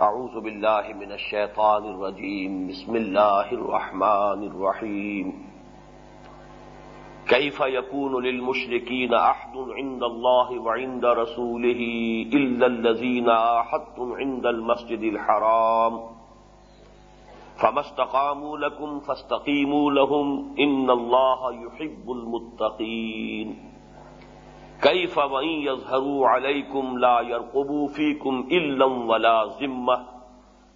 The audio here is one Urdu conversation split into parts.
أعوذ بالله من الشيطان الرجيم. بسم الله الرحمن الرحيم. كيف يكون للمشركين أحد عند الله وعند رسوله إلا الذين آحدتم عند المسجد الحرام؟ فما استقاموا لكم فاستقيموا لهم. إن الله يحب المتقين. كيف وإن يظهروا عليكم لا يرقبوا فيكم إلا ولا ذمہ ذمة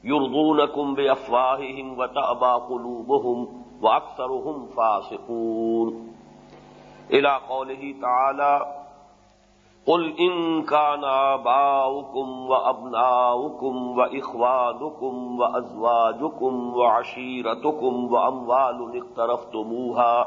يرضونكم بأفواههم وتأبى قلوبهم وأكثرهم فاسقون. إلى قوله تعالى قل إن كان آباؤكم وأبناؤكم وإخوانكم وأزواجكم وعشيرتكم وأموال اقترفتموها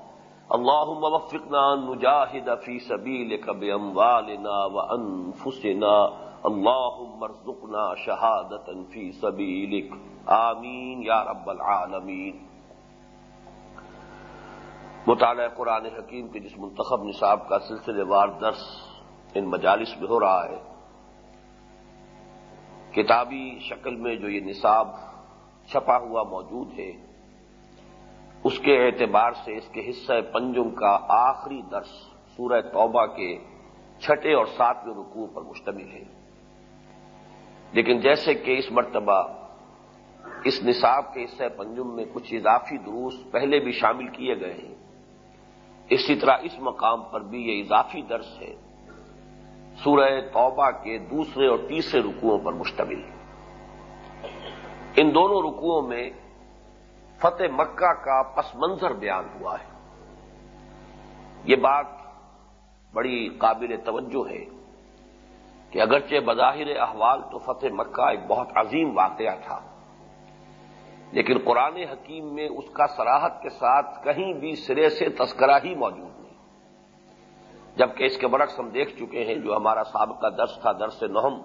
اللهم وفقنا ان نجاهد في سبيلك باموالنا وانفسنا اللهم ارزقنا شهادة في سبيلك. آمین یا رب العالمین مطالعہ قرآن حکیم کے جس منتخب نصاب کا سلسلے وار درس ان مجالس میں ہو رہا ہے، کتابی شکل میں جو یہ نصاب چھپا ہوا موجود ہے اس کے اعتبار سے اس کے حصہ پنجم کا آخری درس سورہ توبہ کے چھٹے اور ساتویں رکوع پر مشتمل ہے۔ لیکن جیسے کہ اس مرتبہ اس نصاب کے حصہ پنجم میں کچھ اضافی دروس پہلے بھی شامل کیے گئے ہیں، اسی طرح اس مقام پر بھی یہ اضافی درس ہے۔ سورہ توبہ کے دوسرے اور تیسرے رکوعوں پر مشتمل۔ ان دونوں رکوعوں میں فتح مکہ کا پس منظر بیان ہوا ہے۔ یہ بات بڑی قابل توجہ ہے کہ اگرچہ بظاہر احوال تو فتح مکہ ایک بہت عظیم واقعہ تھا، لیکن قرآن حکیم میں اس کا سراحت کے ساتھ کہیں بھی سرے سے تذکرہ ہی موجود نہیں۔ جبکہ اس کے برعکس ہم دیکھ چکے ہیں جو ہمارا سابقہ درس تھا، درس نہم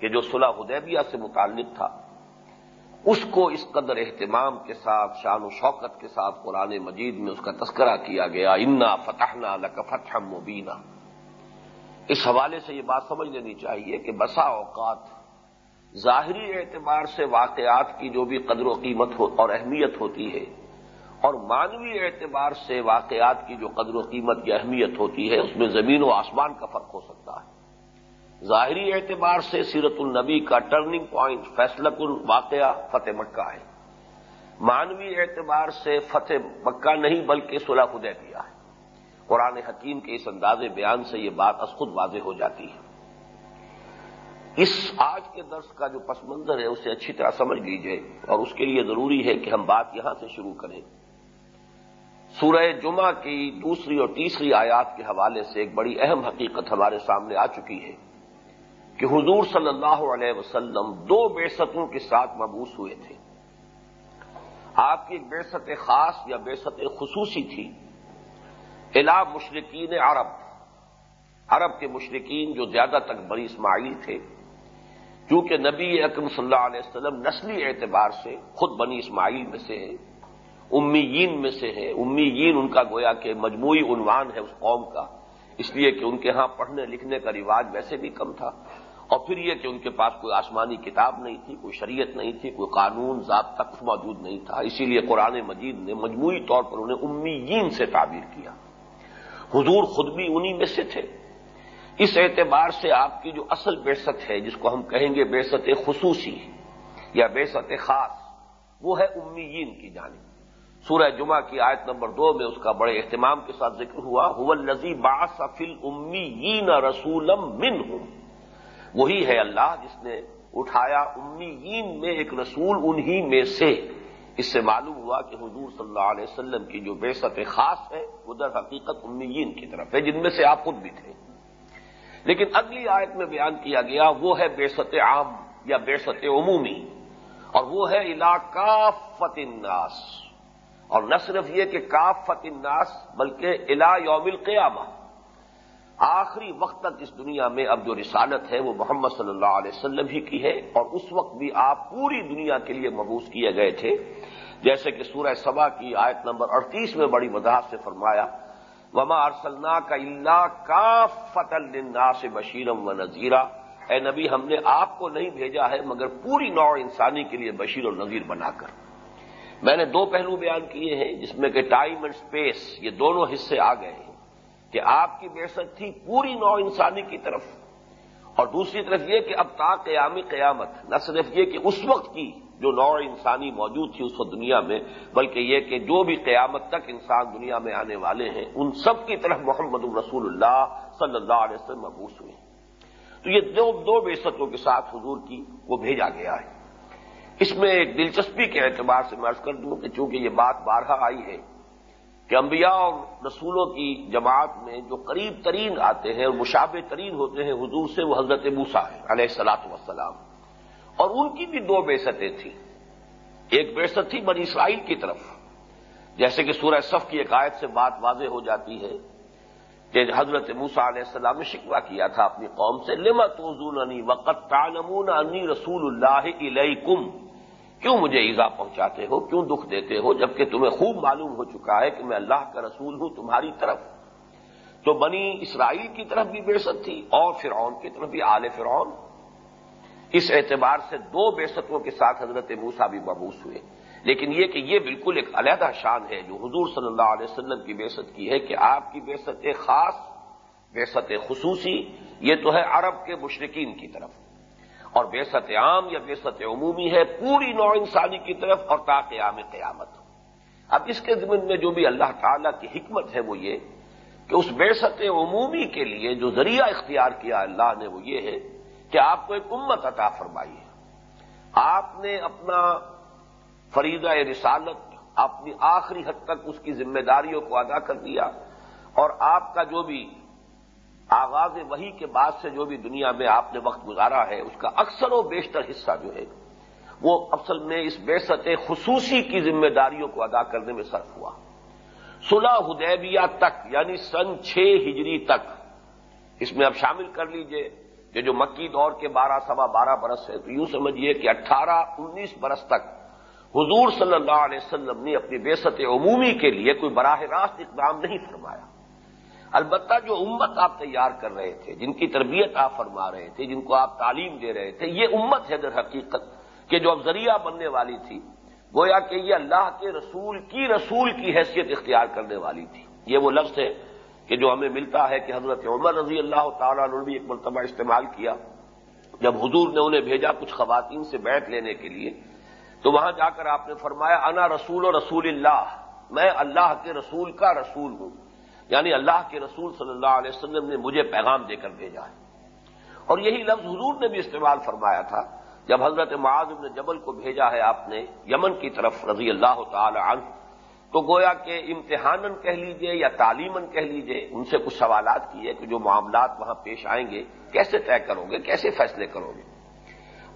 کہ جو صلح حدیبیہ سے متعلق تھا۔ اس کو اس قدر اہتمام کے ساتھ، شان و شوکت کے ساتھ قرآن مجید میں اس کا تذکرہ کیا گیا، انا فتحنا لک فتح مبینہ اس حوالے سے یہ بات سمجھ لینی چاہیے کہ بسا اوقات ظاہری اعتبار سے واقعات کی جو بھی قدر و قیمت اور اہمیت ہوتی ہے اور مانوی اعتبار سے واقعات کی جو قدر و قیمت یا اہمیت ہوتی ہے، اس میں زمین و آسمان کا فرق ہو سکتا ہے۔ ظاہری اعتبار سے سیرت النبی کا ٹرننگ پوائنٹ فیصلہ کن واقعہ فتح مکہ ہے۔ مانوی اعتبار سے فتح مکہ نہیں، بلکہ صلح خدے دیا ہے۔ قرآن حکیم کے اس انداز بیان سے یہ بات از خود واضح ہو جاتی ہے۔ اس آج کے درس کا جو پس منظر ہے، اسے اچھی طرح سمجھ لیجیے اور اس کے لیے ضروری ہے کہ ہم بات یہاں سے شروع کریں۔ سورہ جمعہ کی دوسری اور تیسری آیات کے حوالے سے ایک بڑی اہم حقیقت ہمارے سامنے آ چکی ہے۔ کہ حضور صلی اللہ علیہ وسلم دو بیستوں کے ساتھ مبوس ہوئے تھے۔ آپ کی ایک بیست خاص یا بیست خصوصی تھی۔ الا مشرقین عرب۔ عرب کے مشرقین جو زیادہ تک بڑی اسماعیل تھے۔ کیونکہ نبی اکرم صلی اللہ علیہ وسلم نسلی اعتبار سے خود بنی اسماعیل میں سے ہے امیین میں سے ہے امیین ان کا گویا کہ مجموعی عنوان ہے اس قوم کا۔ اس لیے کہ ان کے ہاں پڑھنے لکھنے کا رواج ویسے بھی کم تھا۔ اور پھر یہ کہ ان کے پاس کوئی آسمانی کتاب نہیں تھی، کوئی شریعت نہیں تھی، کوئی قانون ضابطہ کچھ موجود نہیں تھا۔ اسی لیے قرآن مجید نے مجموعی طور پر انہیں امیین سے تعبیر کیا۔ حضور خود بھی انہی میں سے تھے۔ اس اعتبار سے آپ کی جو اصل بیست ہے، جس کو ہم کہیں گے بیست خصوصی، یا بیست خاص، وہ ہے امیین کی جانب۔ سورہ جمعہ کی آیت نمبر دو میں اس کا بڑے اہتمام کے ساتھ ذکر ہوا الزی باسفل امی رسولم من ہوں وہی ہے اللہ جس نے اٹھایا امیین میں ایک رسول انہی میں سے۔ اس سے معلوم ہوا کہ حضور صلی اللہ علیہ وسلم کی جو بیست خاص ہے، وہ در حقیقت امیین کی طرف ہے، جن میں سے آپ خود بھی تھے۔ لیکن اگلی آیت میں بیان کیا گیا، وہ ہے بیست عام یا بیست عمومی، اور وہ ہے علاقہ الناس۔ اور نہ صرف یہ کہ کافت الناس، بلکہ الا یوم القیامہ۔ آخری وقت تک اس دنیا میں اب جو رسالت ہے وہ محمد صلی اللہ علیہ وسلم ہی کی ہے اور اس وقت بھی آپ پوری دنیا کے لیے مبوس کیے گئے تھے۔ جیسے کہ سورہ سبا کی آیت نمبر اڑتیس میں بڑی وضاحت سے فرمایا، وما ارسلنا کا اللہ کا فتح سے بشیرم و نذیرہ اے نبی، ہم نے آپ کو نہیں بھیجا ہے مگر پوری نو انسانی کے لیے بشیر اور نذیر بنا کر۔ میں نے دو پہلو بیان کیے ہیں جس میں کہ ٹائم اینڈ سپیس یہ دونوں حصے آ گئے۔ ہیں کہ آپ کی بیست تھی پوری نو انسانی کی طرف۔ اور دوسری طرف یہ کہ اب تا قیامی قیامت، نہ صرف یہ کہ اس وقت کی جو نو انسانی موجود تھی اس وقت دنیا میں، بلکہ یہ کہ جو بھی قیامت تک انسان دنیا میں آنے والے ہیں، ان سب کی طرف محمد الرسول اللہ صلی اللہ علیہ وسلم مبوس ہوئے۔ تو یہ دو دو بیستوں کے ساتھ حضور کی وہ بھیجا گیا ہے۔ اس میں ایک دلچسپی کے اعتبار سے میں کر دوں کہ چونکہ یہ بات بارہا آئی ہے کہ انبیاء اور رسولوں کی جماعت میں جو قریب ترین آتے ہیں اور مشابہ ترین ہوتے ہیں، حضور سے وہ حضرت موسا ہے علیہ السلاط وسلام اور ان کی بھی دو بیستیں تھیں۔ ایک بیست تھی بنی اسرائیل کی طرف، جیسے کہ سورہ صف کی ایک آیت سے بات واضح ہو جاتی ہے کہ حضرت موسا علیہ السلام نے شکوا کیا تھا اپنی قوم سے لما توزون وقت تعلمون انی رسول اللہ علیکم کیوں مجھے ایزا پہنچاتے ہو؟ کیوں دکھ دیتے ہو؟ جبکہ تمہیں خوب معلوم ہو چکا ہے کہ میں اللہ کا رسول ہوں، تمہاری طرف۔ تو بنی اسرائیل کی طرف بھی بےست تھی اور فرعون کی طرف بھی، آل فرعون۔ اس اعتبار سے دو بےستوں کے ساتھ حضرت موسا بھی مبوس ہوئے۔ لیکن یہ کہ یہ بالکل ایک علیحدہ شان ہے جو حضور صلی اللہ علیہ وسلم کی بےست کی ہے کہ آپ کی بےست خاص، بےست خصوصی، یہ تو ہے عرب کے مشرقین کی طرف۔ اور بیست عام یا بیست عمومی ہے، پوری نو انسانی کی طرف اور تا قیام قیامت اب اس کے ضمن میں جو بھی اللہ تعالی کی حکمت ہے وہ یہ کہ اس بیست عمومی کے لیے جو ذریعہ اختیار کیا اللہ نے وہ یہ ہے کہ آپ کو ایک امت عطا فرمائی ہے۔ آپ نے اپنا فریضہ رسالت اپنی آخری حد تک اس کی ذمہ داریوں کو ادا کر دیا اور آپ کا جو بھی آغاز وہی کے بعد سے جو بھی دنیا میں آپ نے وقت گزارا ہے، اس کا اکثر و بیشتر حصہ جو ہے، وہ اصل میں اس بیست خصوصی کی ذمہ داریوں کو ادا کرنے میں صرف ہوا۔ صلح حدیبیہ تک یعنی سن چھ ہجری تک، اس میں اب شامل کر لیجیے کہ جو مکی دور کے بارہ سوا بارہ برس ہے، تو یوں سمجھیے کہ اٹھارہ انیس برس تک حضور صلی اللہ علیہ وسلم نے اپنی بیست عمومی کے لیے کوئی براہ راست اقدام نہیں فرمایا۔ البتہ جو امت آپ تیار کر رہے تھے، جن کی تربیت آپ فرما رہے تھے، جن کو آپ تعلیم دے رہے تھے، یہ امت ہے در حقیقت کہ جو اب ذریعہ بننے والی تھی، گویا کہ یہ اللہ کے رسول کی رسول کی حیثیت اختیار کرنے والی تھی۔ یہ وہ لفظ ہے کہ جو ہمیں ملتا ہے کہ حضرت عمر رضی اللہ تعالیٰ نے بھی ایک مرتبہ استعمال کیا۔ جب حضور نے انہیں بھیجا کچھ خواتین سے بیٹھ لینے کے لیے، تو وہاں جا کر آپ نے فرمایا، انا رسول و رسول اللہ، میں اللہ کے رسول کا رسول ہوں۔ یعنی اللہ کے رسول صلی اللہ علیہ وسلم نے مجھے پیغام دے کر بھیجا ہے۔ اور یہی لفظ حضور نے بھی استعمال فرمایا تھا۔ جب حضرت معاذ بن جبل کو بھیجا ہے آپ نے یمن کی طرف رضی اللہ تعالی عنہ، تو گویا کہ امتحان کہہ لیجیے یا تعلیمن کہہ لیجیے، ان سے کچھ سوالات کیے کہ جو معاملات وہاں پیش آئیں گے، کیسے طے کرو گے، کیسے فیصلے کرو گے؟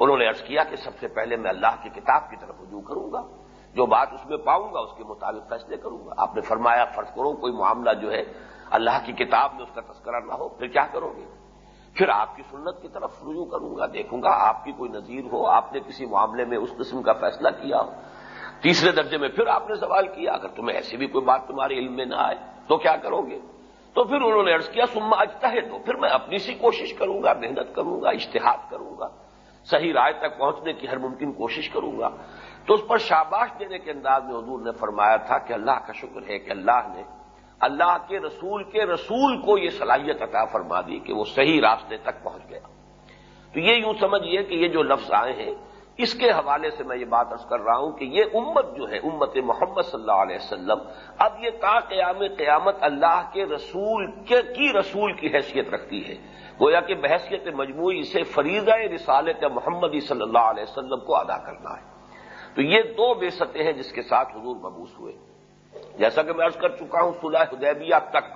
انہوں نے ارض کیا کہ سب سے پہلے میں اللہ کی کتاب کی طرف رجوع کروں گا۔ جو بات اس میں پاؤں گا اس کے مطابق فیصلے کروں گا۔ آپ نے فرمایا، فرض کرو کوئی معاملہ جو ہے، اللہ کی کتاب میں اس کا تذکرہ نہ ہو، پھر کیا کرو گے؟ پھر آپ کی سنت کی طرف رجوع کروں گا، دیکھوں گا آپ کی کوئی نظیر ہو، آپ نے کسی معاملے میں اس قسم کا فیصلہ کیا ہو۔ تیسرے درجے میں پھر آپ نے سوال کیا، اگر تمہیں ایسی بھی کوئی بات تمہارے علم میں نہ آئے، تو کیا کرو گے؟ تو پھر انہوں نے عرض کیا سما اجتا ہے تو پھر میں اپنی سی کوشش کروں گا، محنت کروں گا اشتہاد کروں گا۔ صحیح رائے تک پہنچنے کی ہر ممکن کوشش کروں گا۔ تو اس پر شاباش دینے کے انداز میں حضور نے فرمایا تھا کہ اللہ کا شکر ہے کہ اللہ نے اللہ کے رسول کے رسول کو یہ صلاحیت عطا فرما دی کہ وہ صحیح راستے تک پہنچ گیا۔ تو یہ یوں سمجھیے کہ یہ جو لفظ آئے ہیں، اس کے حوالے سے میں یہ بات ارض کر رہا ہوں کہ یہ امت جو ہے، امت محمد صلی اللہ علیہ وسلم، اب یہ تا قیام قیامت اللہ کے رسول کے، کی رسول کی حیثیت رکھتی ہے۔ گویا کہ بحثیت مجموعی سے فریضہ رسالت محمدی صلی اللہ علیہ وسلم کو ادا کرنا ہے۔ تو یہ دو بے سطح ہیں جس کے ساتھ حضور مبوس ہوئے۔ جیسا کہ میں ارض کر چکا ہوں، صلح حدیبیہ تک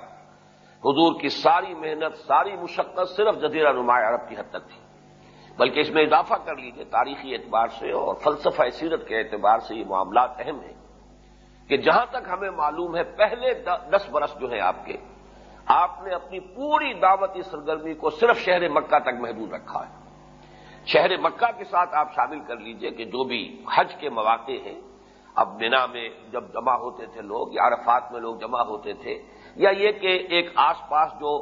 حضور کی ساری محنت، ساری مشقت صرف جزیرہ نمایاں عرب کی حد تک تھی، بلکہ اس میں اضافہ کر لیجیے تاریخی اعتبار سے اور فلسفہ سیرت کے اعتبار سے یہ معاملات اہم ہیں کہ جہاں تک ہمیں معلوم ہے، پہلے دس برس جو ہیں آپ کے، آپ نے اپنی پوری دعوتی سرگرمی کو صرف شہر مکہ تک محدود رکھا ہے۔ شہر مکہ کے ساتھ آپ شامل کر لیجیے کہ جو بھی حج کے مواقع ہیں، اب بنا میں جب جمع ہوتے تھے لوگ یا عرفات میں لوگ جمع ہوتے تھے، یا یہ کہ ایک آس پاس جو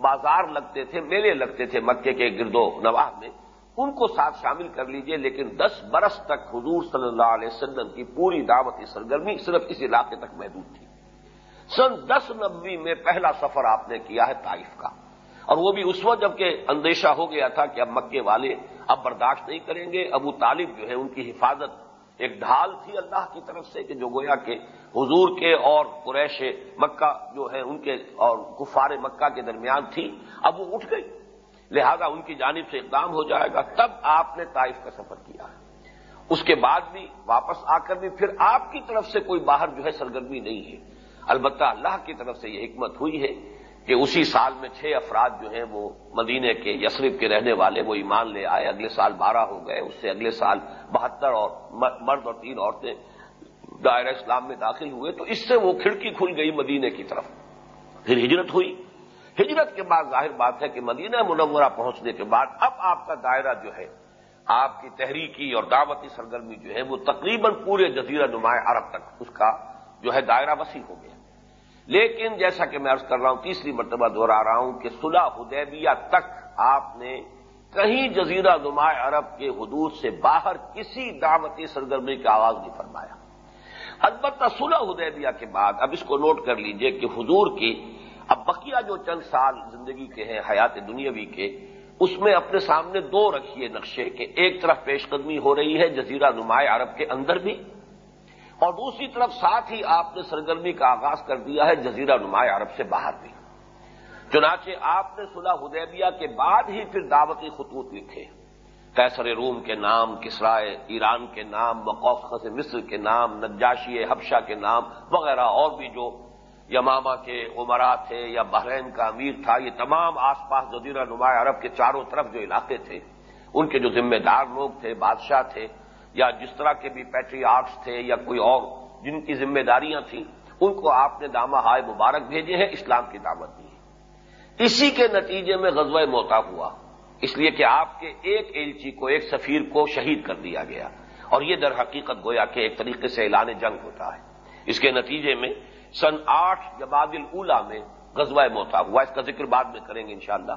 بازار لگتے تھے، میلے لگتے تھے مکے کے گردو نواح میں، ان کو ساتھ شامل کر لیجیے، لیکن دس برس تک حضور صلی اللہ علیہ وسلم کی پوری دعوتی سرگرمی صرف اس علاقے تک محدود تھی۔ سن دس نبوی میں پہلا سفر آپ نے کیا ہے طائف کا۔ اور وہ بھی اس وقت جبکہ اندیشہ ہو گیا تھا کہ اب مکے والے اب برداشت نہیں کریں گے۔ ابو طالب جو ہے ان کی حفاظت ایک ڈھال تھی اللہ کی طرف سے کہ جو گویا کے حضور کے اور قریش مکہ جو ہے ان کے اور کفار مکہ کے درمیان تھی، اب وہ اٹھ گئی۔ لہذا ان کی جانب سے اقدام ہو جائے گا۔ تب آپ نے طائف کا سفر کیا۔ اس کے بعد بھی واپس آ کر بھی پھر آپ کی طرف سے کوئی باہر جو ہے سرگرمی نہیں ہے۔ البتہ اللہ کی طرف سے یہ حکمت ہوئی ہے کہ اسی سال میں چھ افراد جو ہیں وہ مدینے کے یسرف کے رہنے والے، وہ ایمان لے آئے، اگلے سال بارہ ہو گئے، اس سے اگلے سال بہتر اور مرد اور تین عورتیں دائرہ اسلام میں داخل ہوئے، تو اس سے وہ کھڑکی کھل گئی مدینے کی طرف۔ پھر ہجرت ہوئی۔ ہجرت کے بعد ظاہر بات ہے کہ مدینہ منورہ پہنچنے کے بعد اب آپ کا دائرہ جو ہے، آپ کی تحریکی اور دعوتی سرگرمی جو ہے، وہ تقریباً پورے جزیرہ نمایاں عرب تک اس کا جو ہے دائرہ وسیع ہو گیا۔ لیکن جیسا کہ میں عرض کر رہا ہوں، تیسری مرتبہ دوہرا رہا ہوں کہ صلح حدیبیہ تک آپ نے کہیں جزیرہ نمایاں عرب کے حدود سے باہر کسی دعوتی سرگرمی کا آواز نہیں فرمایا۔ البتہ صلح حدیبیہ کے بعد، اب اس کو نوٹ کر لیجیے کہ حضور کی اب بقیہ جو چند سال زندگی کے ہیں، حیات دنیاوی کے، اس میں اپنے سامنے دو رکھیے نقشے کہ ایک طرف پیش قدمی ہو رہی ہے جزیرہ نمایاں عرب کے اندر بھی اور دوسری طرف ساتھ ہی آپ نے سرگرمی کا آغاز کر دیا ہے جزیرہ نمایاں عرب سے باہر بھی۔ چنانچہ آپ نے صلح حدیبیہ کے بعد ہی پھر دعوتی خطوط لکھے۔ کیسر روم کے نام، کسرائے، ایران کے نام مقوف مصر کے نام، نجاشی حبشہ کے نام وغیرہ اور بھی جو یماما کے عمرا تھے یا بحرین کا امیر تھا، یہ تمام آس پاس جزیرہ نمایاں عرب کے چاروں طرف جو علاقے تھے، ان کے جو ذمہ دار لوگ تھے، بادشاہ تھے یا جس طرح کے بھی پیٹری آرٹس تھے یا کوئی اور جن کی ذمہ داریاں تھیں، ان کو آپ نے دامہ ہائے مبارک بھیجے ہیں، اسلام کی دعوت دی ہے۔ اسی کے نتیجے میں غزوہ موتا ہوا۔ اس لیے کہ آپ کے ایک ایلچی کو، ایک سفیر کو شہید کر دیا گیا۔ اور یہ در حقیقت گویا کہ ایک طریقے سے اعلان جنگ ہوتا ہے۔ اس کے نتیجے میں سن آٹھ جماعت الاولا میں غزوہ موتا ہوا۔ اس کا ذکر بعد میں کریں گے انشاءاللہ۔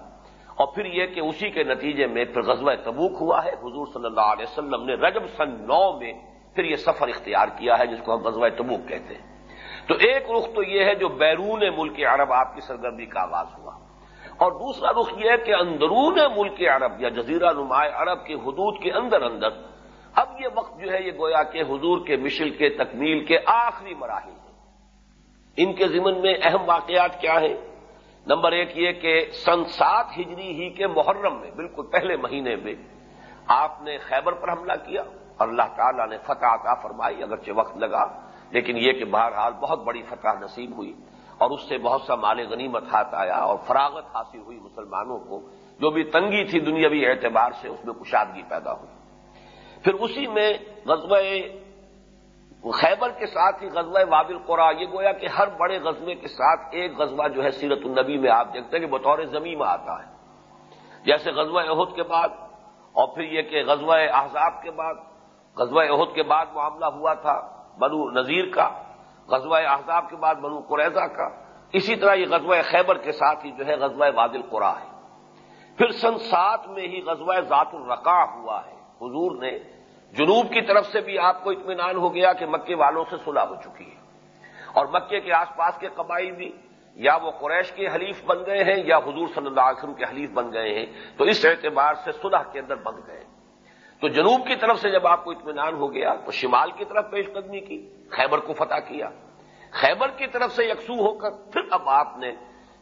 اور پھر یہ کہ اسی کے نتیجے میں پھر غزوہ تبوک ہوا ہے۔ حضور صلی اللہ علیہ وسلم نے رجب سن نو میں پھر یہ سفر اختیار کیا ہے، جس کو ہم غزوہ تبوک کہتے ہیں۔ تو ایک رخ تو یہ ہے جو بیرون ملک عرب آپ کی سرگرمی کا آغاز ہوا۔ اور دوسرا رخ یہ ہے کہ اندرون ملک عرب یا جزیرہ نمایاں عرب کی حدود کے اندر اندر اب یہ وقت جو ہے یہ گویا کہ حضور کے مشل کے تکمیل کے آخری مراحل ہیں۔ ان کے ضمن میں اہم واقعات کیا ہیں؟ نمبر ایک یہ کہ سن سات ہجری ہی کے محرم میں، بالکل پہلے مہینے میں، آپ نے خیبر پر حملہ کیا اور اللہ تعالیٰ نے فتح عطا فرمائی اگرچہ وقت لگا، لیکن یہ کہ بہرحال بہت بڑی فتح نصیب ہوئی اور اس سے بہت سا مال غنیمت ہاتھ آیا اور فراغت حاصل ہوئی مسلمانوں کو، جو بھی تنگی تھی دنیاوی اعتبار سے، اس میں کشادگی پیدا ہوئی۔ پھر اسی میں غزوہ خیبر کے ساتھ ہی غزوہ وابل قرا، یہ گویا کہ ہر بڑے غزبے کے ساتھ ایک غزوہ جو ہے سیرت النبی میں آپ دیکھتے ہیں کہ بطور زمین میں آتا ہے۔ جیسے غزوہ عہد کے بعد اور پھر یہ کہ غزوہ احزاب کے بعد، غزوہ عہد کے بعد معاملہ ہوا تھا بنو نذیر کا، غزوہ احزاب کے بعد بنو قریضہ کا۔ اسی طرح یہ غزوہ خیبر کے ساتھ ہی جو ہے غزوہ وادل قرا ہے۔ پھر سن سات میں ہی غزوہ ذات الرقا ہوا ہے۔ حضور نے جنوب کی طرف سے بھی آپ کو اطمینان ہو گیا کہ مکے والوں سے صلح ہو چکی ہے۔ اور مکے کے آس پاس کے قبائل بھی یا وہ قریش کے حلیف بن گئے ہیں یا حضور صلی اللہ علیہ وسلم کے حلیف بن گئے ہیں، تو اس اعتبار سے صلح کے اندر بن گئے۔ تو جنوب کی طرف سے جب آپ کو اطمینان ہو گیا، تو شمال کی طرف پیش قدمی کی، خیبر کو فتح کیا۔ خیبر کی طرف سے یکسو ہو کر پھر اب آپ نے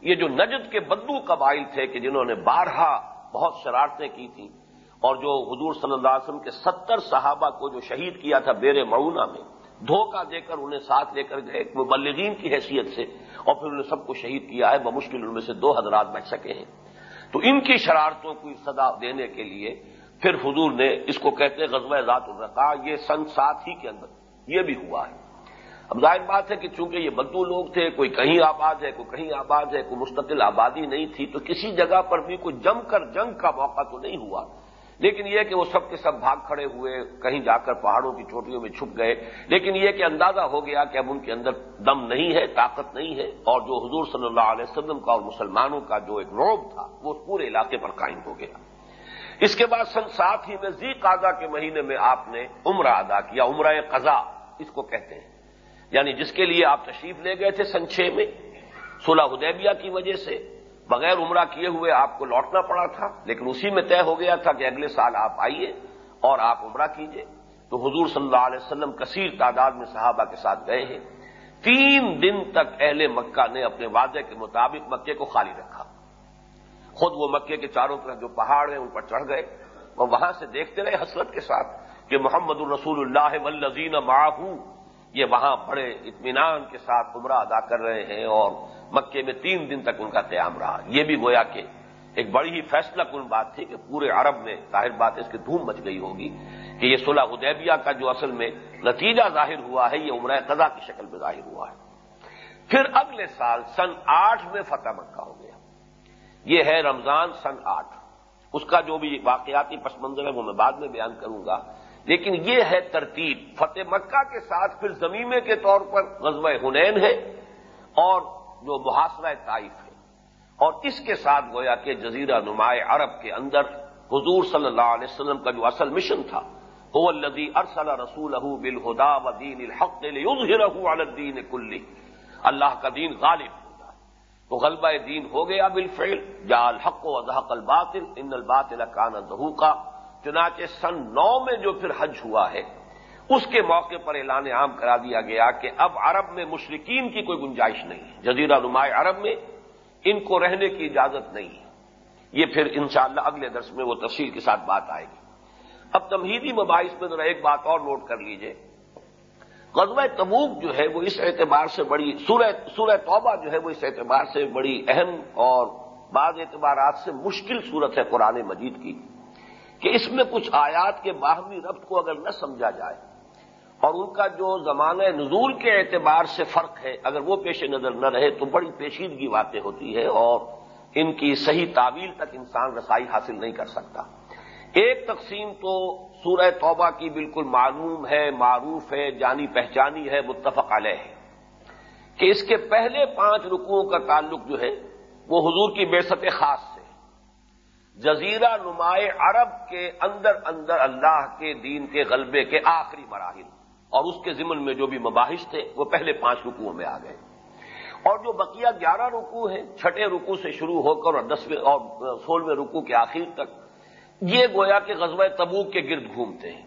یہ جو نجد کے بدو قبائل تھے کہ جنہوں نے بارہا بہت شرارتیں کی تھیں اور جو حضور صلی اللہ علیہ وسلم کے ستر صحابہ کو جو شہید کیا تھا بیر معونہ میں، دھوکہ دے کر انہیں ساتھ لے کر گئے مبلغین کی حیثیت سے، اور پھر انہیں سب کو شہید کیا ہے، بمشکل ان میں سے دو حضرات بچ سکے ہیں۔ تو ان کی شرارتوں کو صدا دینے کے لیے پھر حضور نے اس کو کہتے غزوہ ذات الرقا یہ سن سات ہی کے اندر یہ بھی ہوا ہے۔ اب ظاہر بات ہے کہ چونکہ یہ بدو لوگ تھے، کوئی کہیں آباد ہے، کوئی کہیں آباد ہے، کوئی مستقل آبادی نہیں تھی، تو کسی جگہ پر بھی کوئی جم کر جنگ کا موقع تو نہیں ہوا۔ لیکن یہ کہ وہ سب کے سب بھاگ کھڑے ہوئے، کہیں جا کر پہاڑوں کی چوٹیوں میں چھپ گئے۔ لیکن یہ کہ اندازہ ہو گیا کہ اب ان کے اندر دم نہیں ہے، طاقت نہیں ہے، اور جو حضور صلی اللہ علیہ وسلم کا اور مسلمانوں کا جو ایک روب تھا، وہ پورے علاقے پر قائم ہو گیا۔ اس کے بعد سن ساتھ ہی میں زی قاضا کے مہینے میں آپ نے عمرہ ادا کیا، عمرہ قضا اس کو کہتے ہیں۔ یعنی جس کے لیے آپ تشریف لے گئے تھے سن چھ میں سولہ حدیبیہ کی وجہ سے۔ بغیر عمرہ کیے ہوئے آپ کو لوٹنا پڑا تھا، لیکن اسی میں طے ہو گیا تھا کہ اگلے سال آپ آئیے اور آپ عمرہ کیجیے تو حضور صلی اللہ علیہ وسلم کثیر تعداد میں صحابہ کے ساتھ گئے ہیں۔ تین دن تک اہل مکہ نے اپنے وعدے کے مطابق مکے کو خالی رکھا۔ خود وہ مکے کے چاروں طرف جو پہاڑ ہیں ان پر چڑھ گئے۔ اور وہاں سے دیکھتے رہے حسرت کے ساتھ کہ محمد الرسول اللہ ولزین معاہوں یہ وہاں بڑے اطمینان کے ساتھ عمرہ ادا کر رہے ہیں اور مکے میں تین دن تک ان کا قیام رہا۔ یہ بھی گویا کہ ایک بڑی ہی فیصلہ کن بات تھی کہ پورے عرب میں ظاہر بات اس کی دھوم مچ گئی ہوگی کہ یہ صلح ادیبیہ کا جو اصل میں نتیجہ ظاہر ہوا ہے، یہ عمرہ قضا کی شکل میں ظاہر ہوا ہے۔ پھر اگلے سال سن آٹھ میں فتح مکہ ہو گیا۔ یہ ہے رمضان سن آٹھ۔ اس کا جو بھی واقعاتی پس منظر ہے، وہ میں بعد میں بیان کروں گا۔ لیکن یہ ہے ترتیب۔ فتح مکہ کے ساتھ پھر زمینے کے طور پر غزوہ ہنین ہے اور جو محاصرہ طائف ہے اور اس کے ساتھ گویا کہ جزیرہ نمایاں عرب کے اندر حضور صلی اللہ علیہ وسلم کا جو اصل مشن تھا وہ الدی ارسل رسول بالہدا و دین الحق الدین کلی۔ اللہ کا دین غالب ہو جائے تو غلبہ دین ہو گیا بالفعل۔ جا الحق و ذہق الباطل۔ ان الباطل کان ذہوقا چنانچہ سن نو میں جو پھر حج ہوا ہے اس کے موقع پر اعلان عام کرا دیا گیا کہ اب عرب میں مشرقین کی کوئی گنجائش نہیں جزیرہ نمایاں عرب میں ان کو رہنے کی اجازت نہیں یہ پھر انشاءاللہ اگلے درس میں وہ تفصیل کے ساتھ بات آئے گی۔ اب تمہیدی مباحث میں ذرا ایک بات اور نوٹ کر لیجیے۔ غزوہ تبوک جو ہے وہ اس اعتبار سے بڑی سورہ سورہ توبہ جو ہے وہ اس اعتبار سے بڑی اہم اور بعض اعتبارات سے مشکل صورت ہے قرآن مجید کی کہ اس میں کچھ آیات کے باہمی ربط کو اگر نہ سمجھا جائے اور ان کا جو زمانہ نزول کے اعتبار سے فرق ہے، اگر وہ پیش نظر نہ رہے تو بڑی پیچیدگی باتیں ہوتی ہے اور ان کی صحیح تعویل تک انسان رسائی حاصل نہیں کر سکتا۔ ایک تقسیم تو سورہ توبہ کی بالکل معلوم ہے، معروف ہے، جانی پہچانی ہے، متفق علیہ ہے۔ کہ اس کے پہلے پانچ رکوعوں کا تعلق جو ہے، وہ حضور کی بے خاص سے جزیرہ نمائے عرب کے اندر اندر اللہ کے دین کے غلبے کے آخری مراحل۔ اور اس کے ضمن میں جو بھی مباحث تھے، وہ پہلے پانچ رکوعوں میں آ گئے۔ اور جو بقیہ گیارہ رکوع ہیں، چھٹے رکوع سے شروع ہو کر اور دسویں اور سولہویں رکوع کے آخر تک، یہ گویا کہ غزوہ تبوک کے گرد گھومتے ہیں۔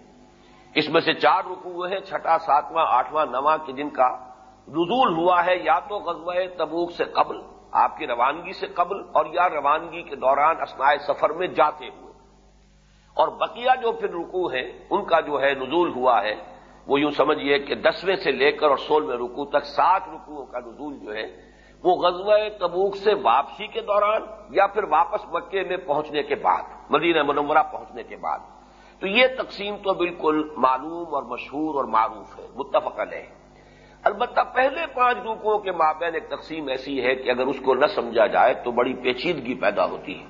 اس میں سے چار رکوع ہیں، چھٹا، ساتواں، آٹھواں، نواں کے جن کا نزول ہوا ہے یا تو غزوہ تبوک سے قبل، آپ کی روانگی سے قبل، اور یا روانگی کے دوران اسنائے سفر میں جاتے ہوئے۔ اور بقیہ جو پھر رکوع ہیں، ان کا جو ہے نزول ہوا ہے وہ یوں سمجھیے کہ دسویں سے لے کر اور سولہویں رکوع تک سات رکوعوں کا نزول جو ہے، وہ غزوہ تبوک سے واپسی کے دوران یا پھر واپس مکے میں پہنچنے کے بعد، مدینہ منورہ پہنچنے کے بعد۔ تو یہ تقسیم تو بالکل معلوم اور مشہور اور معروف ہے، متفق ہے البتہ پہلے پانچ روپوں کے مابین ایک تقسیم ایسی ہے کہ اگر اس کو نہ سمجھا جائے تو بڑی پیچیدگی پیدا ہوتی ہے۔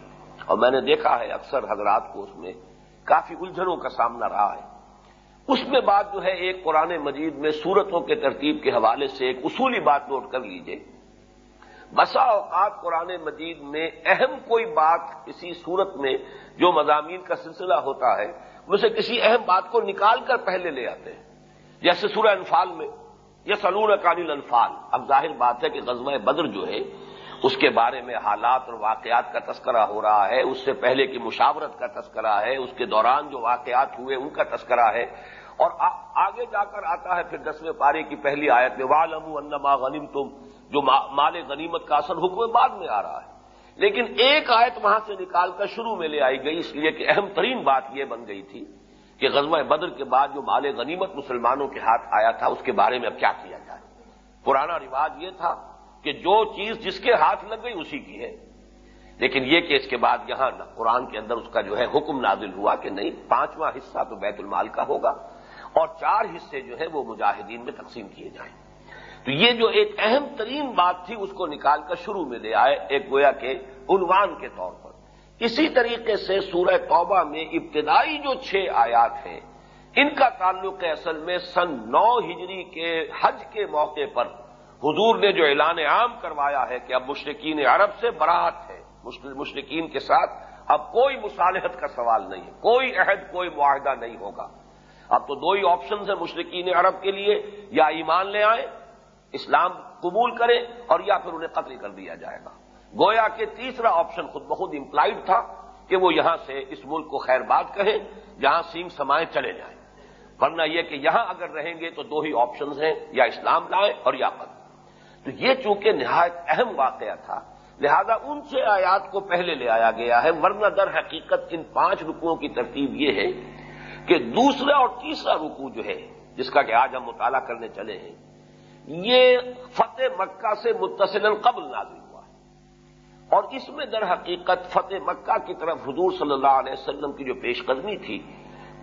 اور میں نے دیکھا ہے اکثر حضرات کو اس میں کافی الجھنوں کا سامنا رہا ہے۔ اس میں بات جو ہے ایک قرآن مجید میں صورتوں کے ترتیب کے حوالے سے ایک اصولی بات نوٹ کر لیجیے۔ بسا اوقات قرآن مجید میں اہم کوئی بات کسی صورت میں جو مضامین کا سلسلہ ہوتا ہے اسے کسی اہم بات کو نکال کر پہلے لے آتے ہیں۔ جیسے سورہ انفال میں یا سلور قانل انفال اب ظاہر بات ہے کہ غزوہ بدر جو ہے اس کے بارے میں حالات اور واقعات کا تذکرہ ہو رہا ہے، اس سے پہلے کی مشاورت کا تذکرہ ہے، اس کے دوران جو واقعات ہوئے ان کا تذکرہ ہے۔ اور آگے جا کر آتا ہے پھر دسویں پارے کی پہلی آیت میں والم انما غنیم تم جو مال غنیمت کا اثر حکم بعد میں آ رہا ہے۔ لیکن ایک آیت وہاں سے نکال کر شروع میں لے آئی گئی، اس لیے کہ اہم ترین بات یہ بن گئی تھی کہ غزوہ بدر کے بعد جو مال غنیمت مسلمانوں کے ہاتھ آیا تھا، اس کے بارے میں اب کیا کیا جائے؟ پرانا رواج یہ تھا کہ جو چیز جس کے ہاتھ لگ گئی اسی کی ہے۔ لیکن یہ کہ اس کے بعد یہاں قرآن کے اندر اس کا جو ہے حکم نازل ہوا کہ نہیں، پانچواں حصہ تو بیت المال کا ہوگا اور چار حصے جو ہے وہ مجاہدین میں تقسیم کیے جائیں۔ تو یہ جو ایک اہم ترین بات تھی، اس کو نکال کر شروع میں لے آئے ایک گویا کے عنوان کے طور پر۔ اسی طریقے سے سورہ توبہ میں ابتدائی جو چھ آیات ہیں، ان کا تعلق ہے اصل میں سن نو ہجری کے حج کے موقع پر حضور نے جو اعلان عام کروایا ہے کہ اب مشرقین عرب سے برات ہے مشرقین کے ساتھ اب کوئی مصالحت کا سوال نہیں ہے، کوئی عہد، کوئی معاہدہ نہیں ہوگا۔ اب تو دو ہی آپشنز ہیں مشرقین عرب کے لیے، یا ایمان لے آئیں، اسلام قبول کریں اور یا پھر انہیں قتل کر دیا جائے گا۔ گویا کہ تیسرا آپشن خود بخود امپلائڈ تھا کہ وہ یہاں سے اس ملک کو خیر بات کہیں، جہاں سیم سمائے چلے جائیں۔ ورنہ یہ کہ یہاں اگر رہیں گے تو دو ہی آپشنز ہیں، یا اسلام لائیں اور یا قتل۔ تو یہ چونکہ نہایت اہم واقعہ تھا، لہذا ان سے آیات کو پہلے لے آیا گیا ہے، ورنہ در حقیقت ان پانچ رکوؤں کی ترتیب یہ ہے کہ دوسرا اور تیسرا رکو جو ہے، جس کا کہ آج ہم مطالعہ کرنے چلے ہیں، یہ فتح مکہ سے متصل قبل نازل ہوا ہے۔ اور اس میں در حقیقت فتح مکہ کی طرف حضور صلی اللہ علیہ وسلم کی جو پیش قدمی تھی،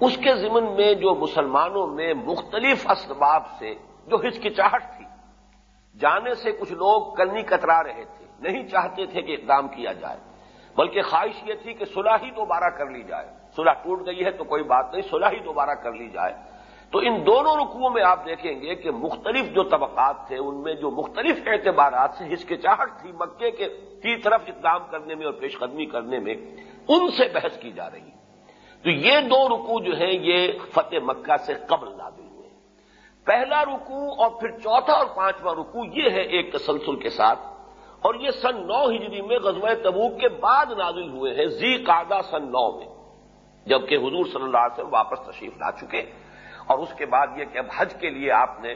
اس کے ضمن میں جو مسلمانوں میں مختلف اسباب سے، جو ہچکچاہٹ تھی جانے سے کچھ لوگ کنی کترا رہے تھے، نہیں چاہتے تھے کہ اقدام کیا جائے۔ بلکہ خواہش یہ تھی کہ صلح ہی دوبارہ کر لی جائے۔ صلح ٹوٹ گئی ہے تو کوئی بات نہیں، صلح ہی دوبارہ کر لی جائے۔ تو ان دونوں رکوعوں میں آپ دیکھیں گے کہ مختلف جو طبقات تھے، ان میں جو مختلف اعتبارات سے ہچکچاہٹ تھی مکے کے کی طرف اقدام کرنے میں اور پیش قدمی کرنے میں، ان سے بحث کی جا رہی۔ تو یہ دو رکوع جو ہیں، یہ فتح مکہ سے قبل نازل ہوئے پہلا رکوع اور پھر چوتھا اور پانچواں رکوع، یہ ہے ایک تسلسل کے ساتھ۔ اور یہ سن نو ہجری میں غزوہ تبوک کے بعد نازل ہوئے ہیں زی قادہ سن نو میں، جبکہ حضور صلی اللہ علیہ وسلم واپس تشریف لا چکے۔ اور اس کے بعد یہ کہ اب حج کے لیے آپ نے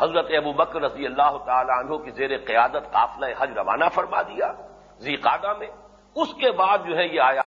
حضرت ابو بکر رضی اللہ تعالی عنہ کی زیر قیادت قافلہ حج روانہ فرما دیا زی قادہ میں۔ اس کے بعد جو ہے یہ آیا